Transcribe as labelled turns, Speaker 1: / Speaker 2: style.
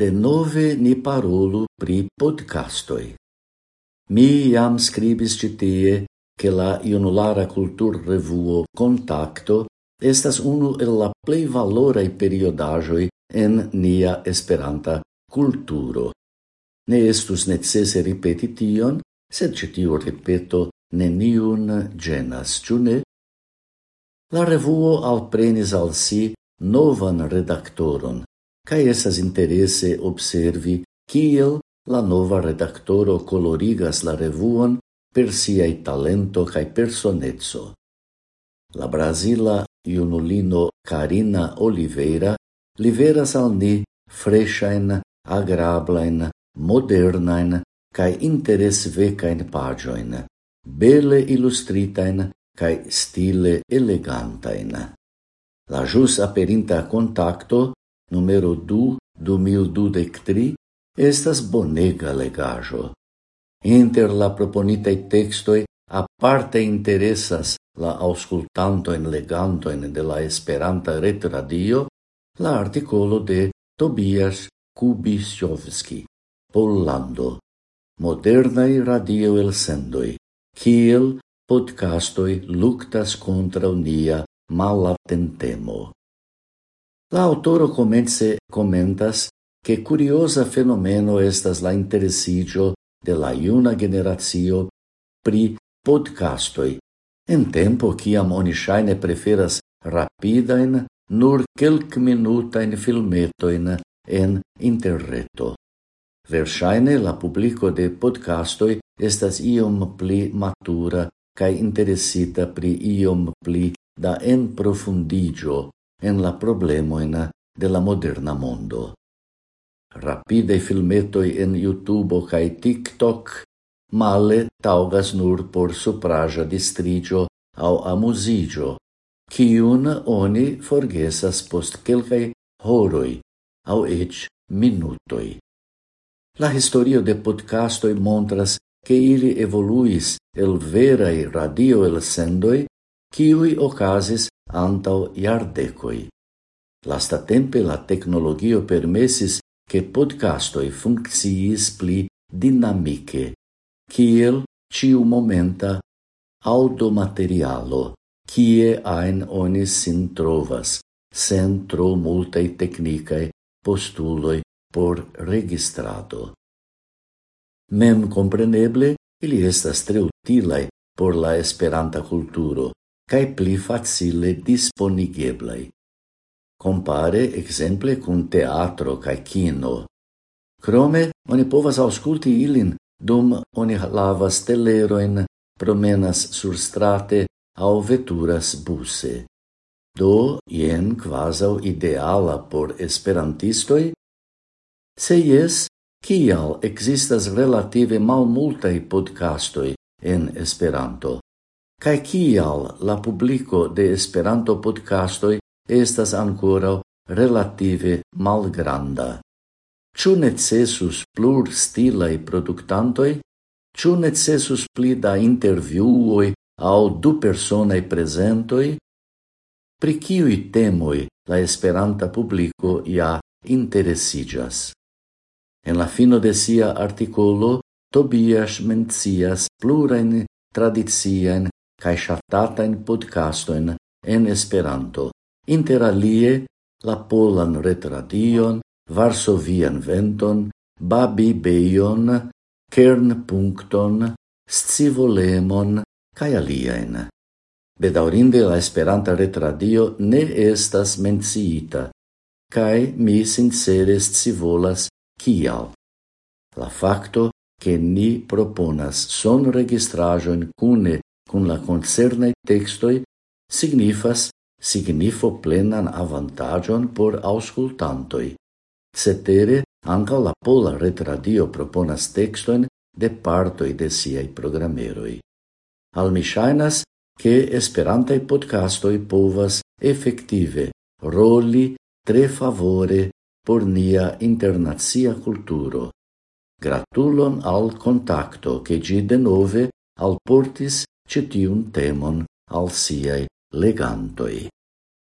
Speaker 1: de nove ni parolu pri podcastoi. Mi iam scribis citie che la ionulara cultur revuo Contacto estas unu el la plei valorai periodajoi en nia esperanta culturo. Ne estus necesse ripeti tion, sed citiu ripeto neniun genas, ciune? La revuo alprenis al si novan redaktoron, cae esas interesse observi kiel la nova redaktoro colorigas la revuon per siai talento cae personezzo. La Brasila iunulino Karina Oliveira liveras al ni freshain, agrablain, modernain cae interes vecain pagioin, bele illustritain cae stile elegantain. La jus aperinta contacto numero 2, 2023, estas bonega legajo. Inter la proponitei textoi aparte interesas la auscultantoin legantoin de la Esperanta retradio la articolo de Tobias Kubisiowski, Pollando, modernai radio el sendoi, kiel podcastoi luctas contra unia malatentemo. La autoro comence comentas che curiosa fenomeno estas la interesiĝo de la iuna generacio pri podcastoj, en tempo kiam oni shaine preferas rapidain nur kelk kelkminutajn filmetojn en interreto. Verŝajne la publiko de podcastoj estas iom pli matura kaj interesita pri iom pli da en profundigio en la problemoin de la moderna mondo. Rapide filmetoi en YouTube cae TikTok male taugas nur por supraja distrigio au amusigio, cium oni forgesas post quelcae horoi au ec minutoi. La historio de podcastoi montras che ili evoluis el verai radio el sendoi, ciui ocasis antau iardecoi. Lastatempe la tecnologio permesis che podcastoi funcciis pli dinamiche, ciel ciu momenta automaterialo, cie ein onis sin trovas, sen tro multae technicae postuloi por registrado. Mem compreneble, ili estas tre utilae por la esperanta culturo, cae pli facile disponigeblaj. Compare exemple cun teatro kaj kino. Crome, oni povas ausculti ilin dum oni lavas teleroin, promenas sur strate au veturas buse. Do, jen quasau ideala por esperantistoi? Se jes, kial existas relative malmultai podcastoi en Esperanto? Kaj kial la publiko de Esperanto podcastoj estas ancora relative malgranda? Ĉu necessus plur stilaj produktantoj? Ĉu necessus pli da intervjuoj au du personae prezentoj? Pri ciui temoi la Esperanta publiko ja interesigas? En la fino de sia articolo, Tobias mencias plurain tradiciaen cae shatatain podcastoin en Esperanto, inter alie la Polan Retradion, Varsovian Venton, Babi Beion, Kernpunkton, Scivolemon, cae alien. Bedaurinde la Esperanta Retradio ne estas menciita, cae mi sincere scivolas kial. La facto che ni proponas son registrajon cune cun la concernai textoi signifas signifo plenan avantagion por auscultantoi. Cetere, anca la Pola Retradio proponas textoin de partoi de siei programeroi. Al mi shainas che esperantai podcastoi povas effective roli tre favore por nia internazia culturo. Gratulon al contacto che gi al portis cetiun temon al siei legantoi.